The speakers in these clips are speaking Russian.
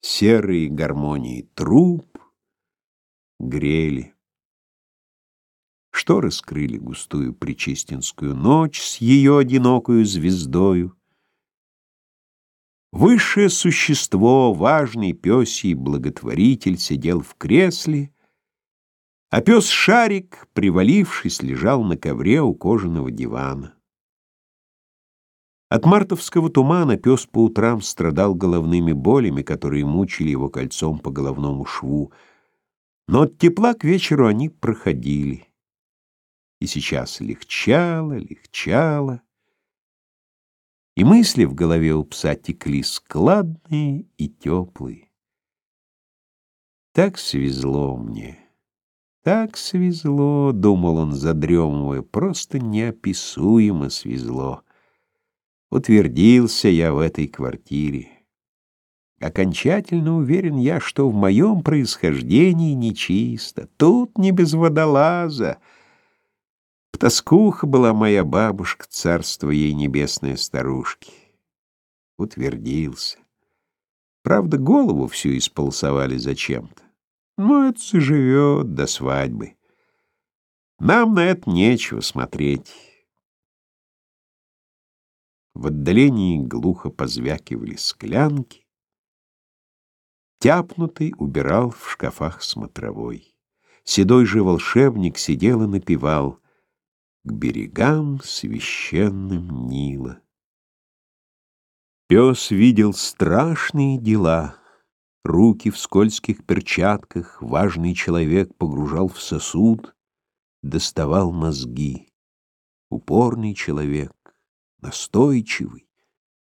Серые гармонии труб грели. Шторы скрыли густую причистинскую ночь с ее одинокою звездою. Высшее существо, важный пёсий благотворитель, сидел в кресле, а пес Шарик, привалившись, лежал на ковре у кожаного дивана. От мартовского тумана пес по утрам страдал головными болями, которые мучили его кольцом по головному шву, но от тепла к вечеру они проходили. И сейчас легчало, легчало, и мысли в голове у пса текли складные и теплые. Так свезло мне, так свезло, думал он, задремывая, просто неописуемо свезло. Утвердился я в этой квартире. Окончательно уверен я, что в моем происхождении нечисто. Тут не без водолаза. Тоскуха была моя бабушка, царство ей небесное старушки. Утвердился. Правда, голову всю исполосовали зачем-то. Но это заживет до свадьбы. Нам на это нечего смотреть. В отдалении глухо позвякивали склянки. Тяпнутый убирал в шкафах смотровой. Седой же волшебник сидел и напевал К берегам священным Нила. Пес видел страшные дела. Руки в скользких перчатках важный человек погружал в сосуд, доставал мозги. Упорный человек настойчивый,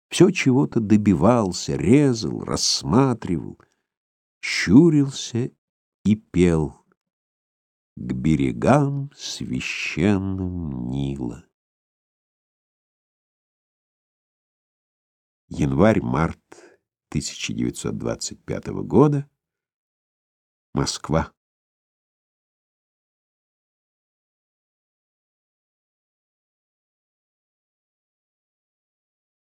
все чего-то добивался, резал, рассматривал, щурился и пел к берегам священным Нила. Январь-март 1925 года. Москва.